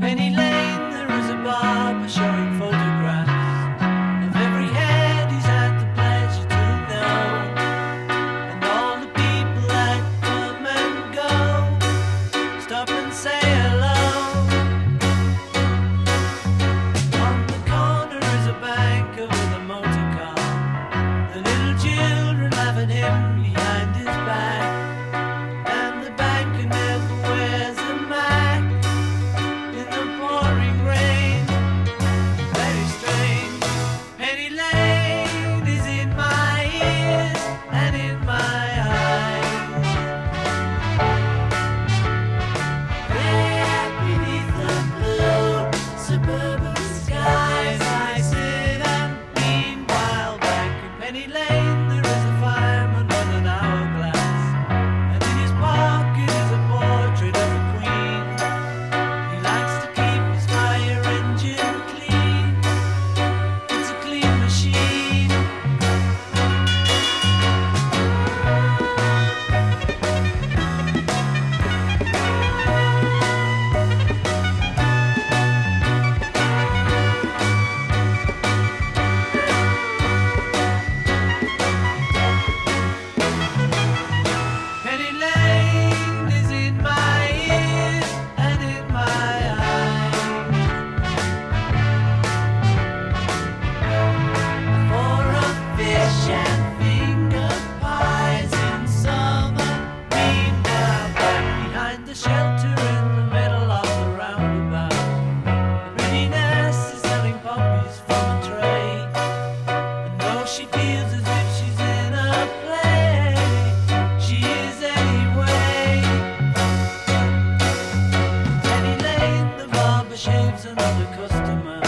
Penny Lane, there back shaves another customer.